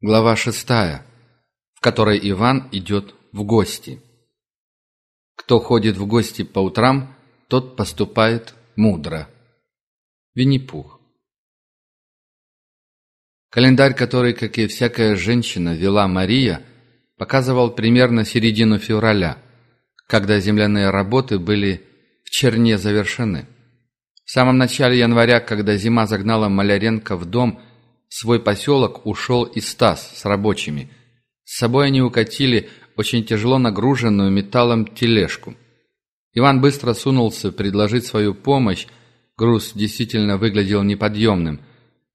Глава шестая, в которой Иван идет в гости. Кто ходит в гости по утрам, тот поступает мудро. Винни-Пух. Календарь, который, как и всякая женщина, вела Мария, показывал примерно середину февраля, когда земляные работы были в черне завершены. В самом начале января, когда зима загнала Маляренко в дом – свой поселок ушел и Стас с рабочими. С собой они укатили очень тяжело нагруженную металлом тележку. Иван быстро сунулся предложить свою помощь, груз действительно выглядел неподъемным,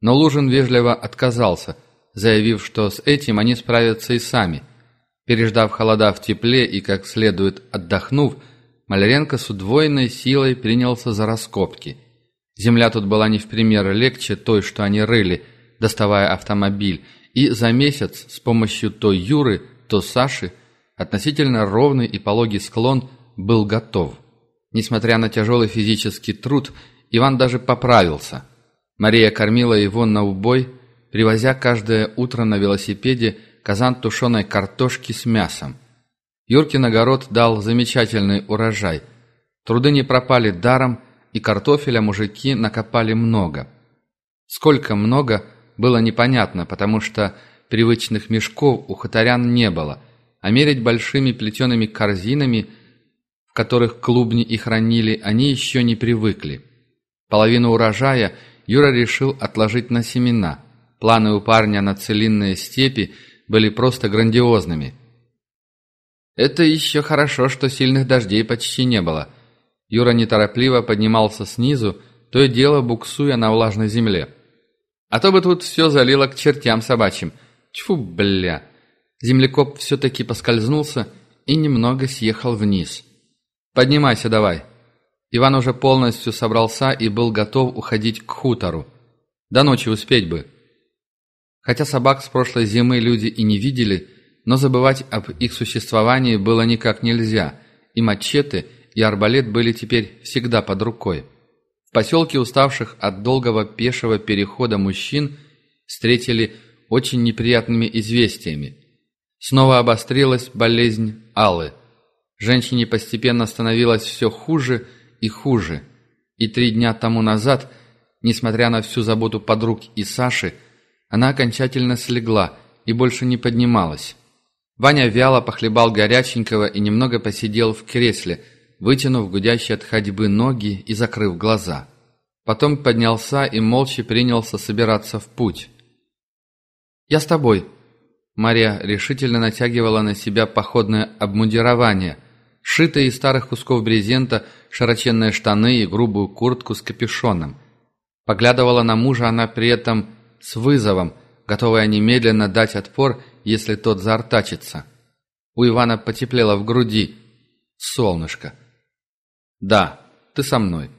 но Лужин вежливо отказался, заявив, что с этим они справятся и сами. Переждав холода в тепле и как следует отдохнув, Маляренко с удвоенной силой принялся за раскопки. Земля тут была не в пример легче той, что они рыли – доставая автомобиль, и за месяц с помощью то Юры, то Саши относительно ровный и пологий склон был готов. Несмотря на тяжелый физический труд, Иван даже поправился. Мария кормила его на убой, привозя каждое утро на велосипеде казан тушеной картошки с мясом. Юркин огород дал замечательный урожай. Труды не пропали даром, и картофеля мужики накопали много. Сколько много, было непонятно, потому что привычных мешков у хуторян не было, а мерить большими плетеными корзинами, в которых клубни и хранили, они еще не привыкли. Половину урожая Юра решил отложить на семена. Планы у парня на целинные степи были просто грандиозными. Это еще хорошо, что сильных дождей почти не было. Юра неторопливо поднимался снизу, то и дело буксуя на влажной земле. А то бы тут все залило к чертям собачьим. Тьфу, бля. Землекоп все-таки поскользнулся и немного съехал вниз. «Поднимайся давай». Иван уже полностью собрался и был готов уходить к хутору. До ночи успеть бы. Хотя собак с прошлой зимы люди и не видели, но забывать об их существовании было никак нельзя, и мачете, и арбалет были теперь всегда под рукой. В поселке уставших от долгого пешего перехода мужчин встретили очень неприятными известиями. Снова обострилась болезнь Аллы. Женщине постепенно становилось все хуже и хуже. И три дня тому назад, несмотря на всю заботу подруг и Саши, она окончательно слегла и больше не поднималась. Ваня вяло похлебал горяченького и немного посидел в кресле – вытянув гудящие от ходьбы ноги и закрыв глаза. Потом поднялся и молча принялся собираться в путь. «Я с тобой». Мария решительно натягивала на себя походное обмундирование, сшитые из старых кусков брезента, широченные штаны и грубую куртку с капюшоном. Поглядывала на мужа она при этом с вызовом, готовая немедленно дать отпор, если тот заортачится. У Ивана потеплело в груди. «Солнышко!» «Да, ты со мной».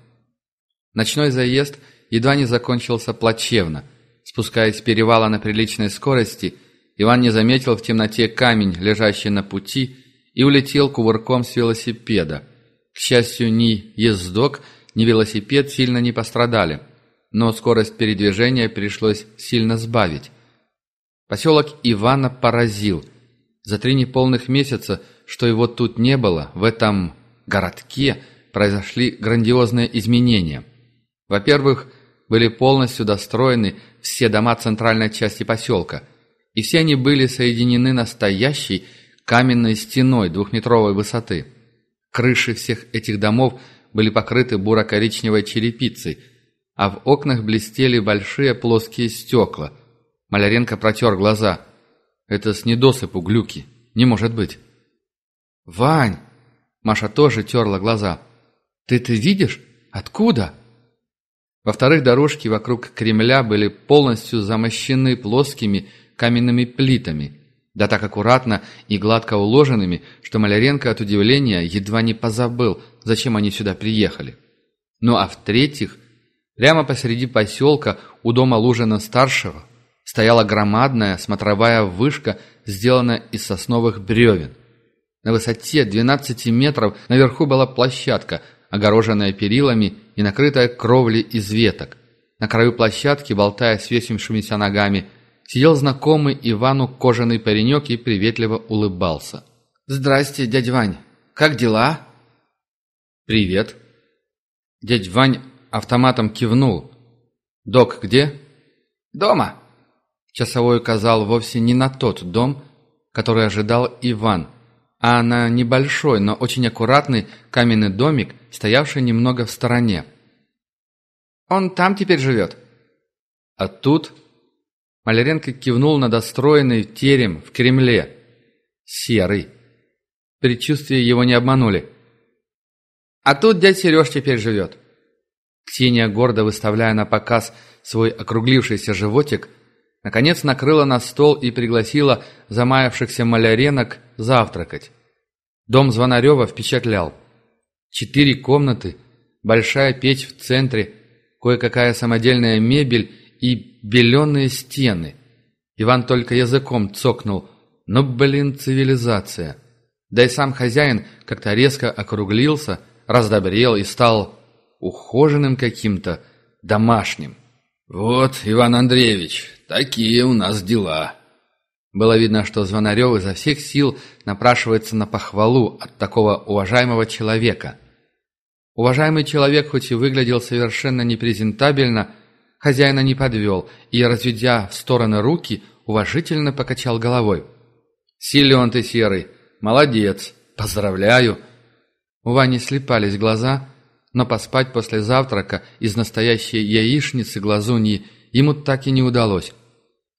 Ночной заезд едва не закончился плачевно. Спускаясь с перевала на приличной скорости, Иван не заметил в темноте камень, лежащий на пути, и улетел кувырком с велосипеда. К счастью, ни ездок, ни велосипед сильно не пострадали, но скорость передвижения пришлось сильно сбавить. Поселок Ивана поразил. За три неполных месяца, что его тут не было, в этом городке – произошли грандиозные изменения. Во-первых, были полностью достроены все дома центральной части поселка, и все они были соединены настоящей каменной стеной двухметровой высоты. Крыши всех этих домов были покрыты буро-коричневой черепицей, а в окнах блестели большие плоские стекла. Маляренко протер глаза. «Это с недосыпу глюки. Не может быть». «Вань!» Маша тоже терла глаза. Ты это видишь? Откуда?» Во-вторых, дорожки вокруг Кремля были полностью замощены плоскими каменными плитами, да так аккуратно и гладко уложенными, что Маляренко от удивления едва не позабыл, зачем они сюда приехали. Ну а в-третьих, прямо посреди поселка у дома Лужина-старшего стояла громадная смотровая вышка, сделанная из сосновых бревен. На высоте 12 метров наверху была площадка – огороженная перилами и накрытая кровлей из веток. На краю площадки, болтая свесившимися ногами, сидел знакомый Ивану кожаный паренек и приветливо улыбался. «Здрасте, дядь Вань. Как дела?» «Привет». Дядь Вань автоматом кивнул. «Док где?» «Дома». Часовой указал вовсе не на тот дом, который ожидал Иван, а на небольшой, но очень аккуратный каменный домик, стоявший немного в стороне. «Он там теперь живет?» А тут Маляренко кивнул на достроенный терем в Кремле. Серый. Предчувствия его не обманули. «А тут дядь Сереж теперь живет». Ксения, гордо выставляя на показ свой округлившийся животик, наконец накрыла на стол и пригласила замаявшихся маляренок завтракать. Дом Звонарева впечатлял. Четыре комнаты, большая печь в центре, кое-какая самодельная мебель и беленые стены. Иван только языком цокнул. Ну, блин, цивилизация. Да и сам хозяин как-то резко округлился, раздобрел и стал ухоженным каким-то, домашним. «Вот, Иван Андреевич, такие у нас дела». Было видно, что Звонарев изо всех сил напрашивается на похвалу от такого уважаемого человека. Уважаемый человек хоть и выглядел совершенно непрезентабельно, хозяина не подвел и, разведя в стороны руки, уважительно покачал головой. «Силен ты, Серый! Молодец! Поздравляю!» У Вани слепались глаза, но поспать после завтрака из настоящей яичницы глазуньи ему так и не удалось.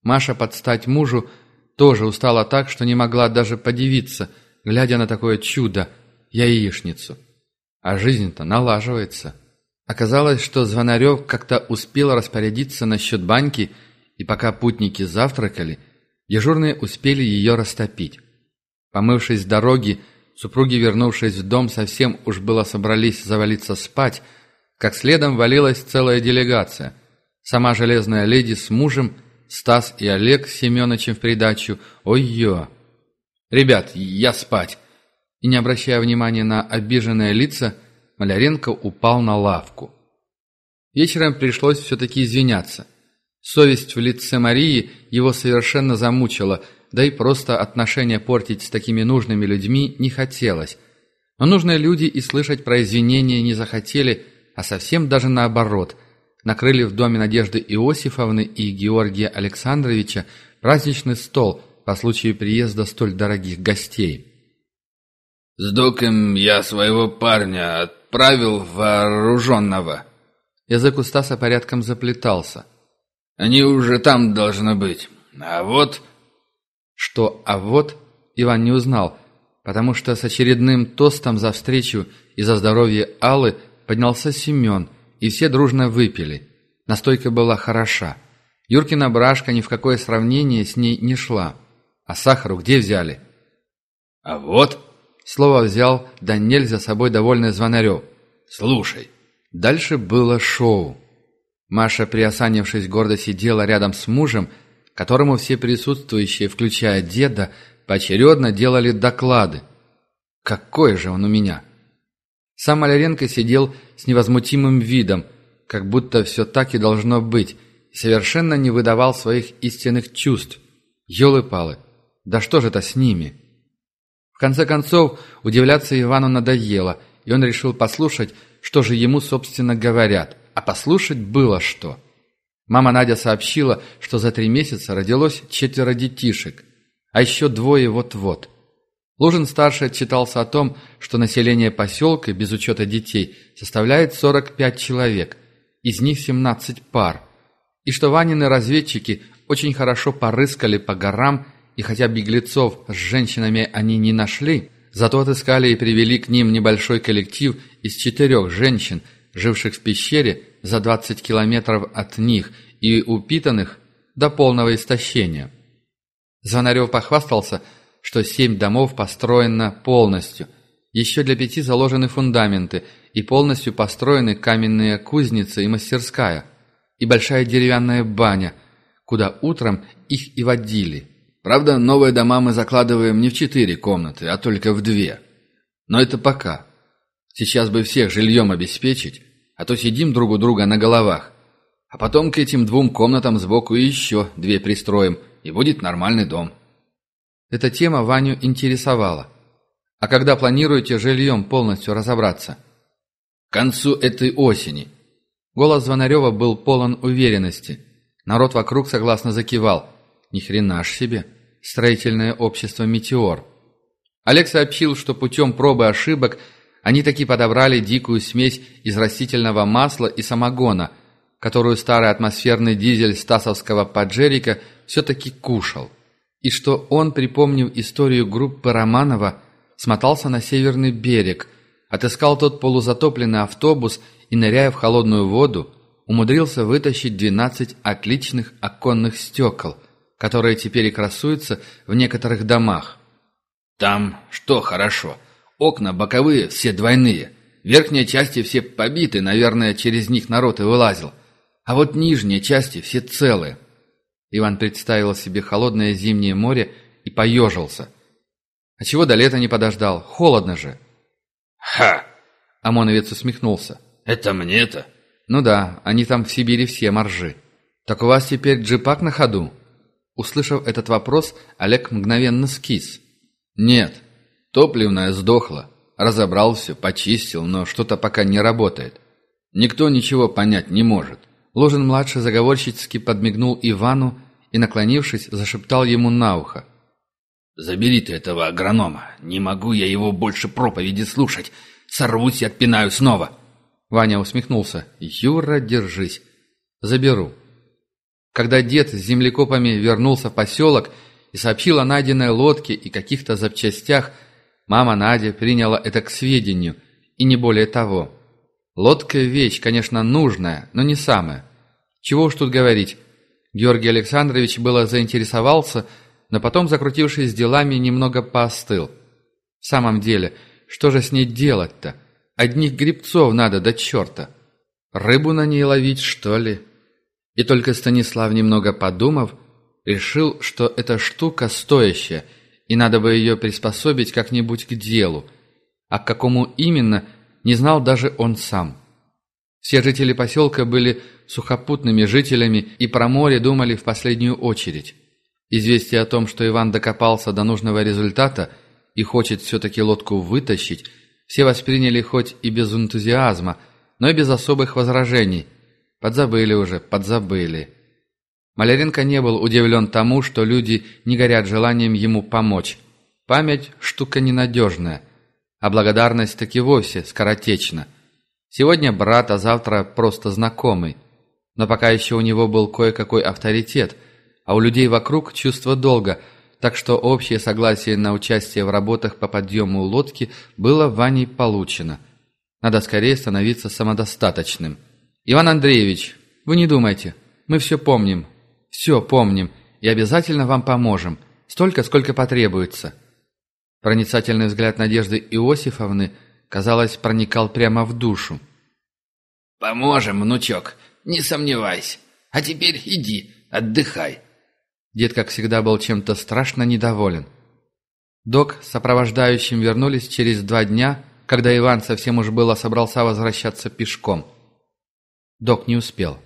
Маша подстать мужу тоже устала так, что не могла даже подивиться, глядя на такое чудо – яичницу. А жизнь-то налаживается. Оказалось, что Звонарев как-то успел распорядиться насчет баньки, и пока путники завтракали, дежурные успели ее растопить. Помывшись с дороги, Супруги, вернувшись в дом, совсем уж было собрались завалиться спать, как следом валилась целая делегация. Сама железная леди с мужем, Стас и Олег с Семеновичем в придачу. Ой-ё! «Ребят, я спать!» И не обращая внимания на обиженные лица, Маляренко упал на лавку. Вечером пришлось все-таки извиняться. Совесть в лице Марии его совершенно замучила – да и просто отношения портить с такими нужными людьми не хотелось. Но нужные люди и слышать про извинения не захотели, а совсем даже наоборот. Накрыли в доме Надежды Иосифовны и Георгия Александровича праздничный стол по случаю приезда столь дорогих гостей. «С доком я своего парня отправил вооруженного». Язык у Стаса порядком заплетался. «Они уже там должны быть. А вот что «а вот» Иван не узнал, потому что с очередным тостом за встречу и за здоровье Аллы поднялся Семен, и все дружно выпили. Настойка была хороша. Юркина брашка ни в какое сравнение с ней не шла. А сахару где взяли? «А вот», — слово взял Даниэль за собой довольный Звонарев. «Слушай». Дальше было шоу. Маша, приосанившись, гордо сидела рядом с мужем, которому все присутствующие, включая деда, поочередно делали доклады. Какой же он у меня! Сам Маляренко сидел с невозмутимым видом, как будто все так и должно быть, и совершенно не выдавал своих истинных чувств. Ёлы-палы, да что же это с ними? В конце концов, удивляться Ивану надоело, и он решил послушать, что же ему, собственно, говорят. А послушать было что. Мама Надя сообщила, что за три месяца родилось четверо детишек, а еще двое вот-вот. Лужин-старший отчитался о том, что население поселка, без учета детей, составляет 45 человек, из них 17 пар, и что Ванины разведчики очень хорошо порыскали по горам, и хотя беглецов с женщинами они не нашли, зато отыскали и привели к ним небольшой коллектив из четырех женщин, живших в пещере, за 20 километров от них и упитанных до полного истощения. Звонарев похвастался, что семь домов построено полностью. Еще для пяти заложены фундаменты и полностью построены каменные кузницы и мастерская, и большая деревянная баня, куда утром их и водили. Правда, новые дома мы закладываем не в четыре комнаты, а только в две. Но это пока. Сейчас бы всех жильем обеспечить, а то сидим друг у друга на головах. А потом к этим двум комнатам сбоку еще две пристроим, и будет нормальный дом». Эта тема Ваню интересовала. «А когда планируете жильем полностью разобраться?» «К концу этой осени». Голос Звонарева был полон уверенности. Народ вокруг согласно закивал. «Ни хрена ж себе! Строительное общество «Метеор». Олег сообщил, что путем пробы ошибок они таки подобрали дикую смесь из растительного масла и самогона, которую старый атмосферный дизель стасовского поджерика все-таки кушал. И что он, припомнив историю группы Романова, смотался на северный берег, отыскал тот полузатопленный автобус и, ныряя в холодную воду, умудрился вытащить 12 отличных оконных стекол, которые теперь и красуются в некоторых домах. «Там что хорошо? Окна боковые все двойные. Верхние части все побиты, наверное, через них народ и вылазил. А вот нижние части все целые». Иван представил себе холодное зимнее море и поежился. «А чего до лета не подождал? Холодно же!» «Ха!» Омоновец усмехнулся. «Это мне-то?» «Ну да, они там в Сибири все моржи. Так у вас теперь джипак на ходу?» Услышав этот вопрос, Олег мгновенно скис. «Нет, топливная сдохла. Разобрал все, почистил, но что-то пока не работает. Никто ничего понять не может». Ложин-младший заговорщицки подмигнул Ивану и, наклонившись, зашептал ему на ухо. «Забери ты этого агронома. Не могу я его больше проповеди слушать. Сорвусь и отпинаю снова». Ваня усмехнулся. «Юра, держись. Заберу». Когда дед с землекопами вернулся в поселок и сообщил о найденной лодке и каких-то запчастях, мама Надя приняла это к сведению, и не более того. Лодка – вещь, конечно, нужная, но не самая. Чего уж тут говорить. Георгий Александрович было заинтересовался, но потом, закрутившись делами, немного поостыл. В самом деле, что же с ней делать-то? Одних грибцов надо до черта. Рыбу на ней ловить, что ли? И только Станислав, немного подумав, решил, что эта штука стоящая, и надо бы ее приспособить как-нибудь к делу. А к какому именно, не знал даже он сам. Все жители поселка были сухопутными жителями и про море думали в последнюю очередь. Известие о том, что Иван докопался до нужного результата и хочет все-таки лодку вытащить, все восприняли хоть и без энтузиазма, но и без особых возражений. Подзабыли уже, подзабыли. Маляренко не был удивлен тому, что люди не горят желанием ему помочь. Память – штука ненадежная, а благодарность таки вовсе скоротечна. Сегодня брат, а завтра просто знакомый. Но пока еще у него был кое-какой авторитет, а у людей вокруг чувство долга – так что общее согласие на участие в работах по подъему лодки было Ваней получено. Надо скорее становиться самодостаточным. «Иван Андреевич, вы не думайте, мы все помним, все помним и обязательно вам поможем, столько, сколько потребуется». Проницательный взгляд Надежды Иосифовны, казалось, проникал прямо в душу. «Поможем, внучок, не сомневайся. А теперь иди, отдыхай. Дед, как всегда, был чем-то страшно недоволен. Док с сопровождающим вернулись через два дня, когда Иван совсем уж было собрался возвращаться пешком. Док не успел.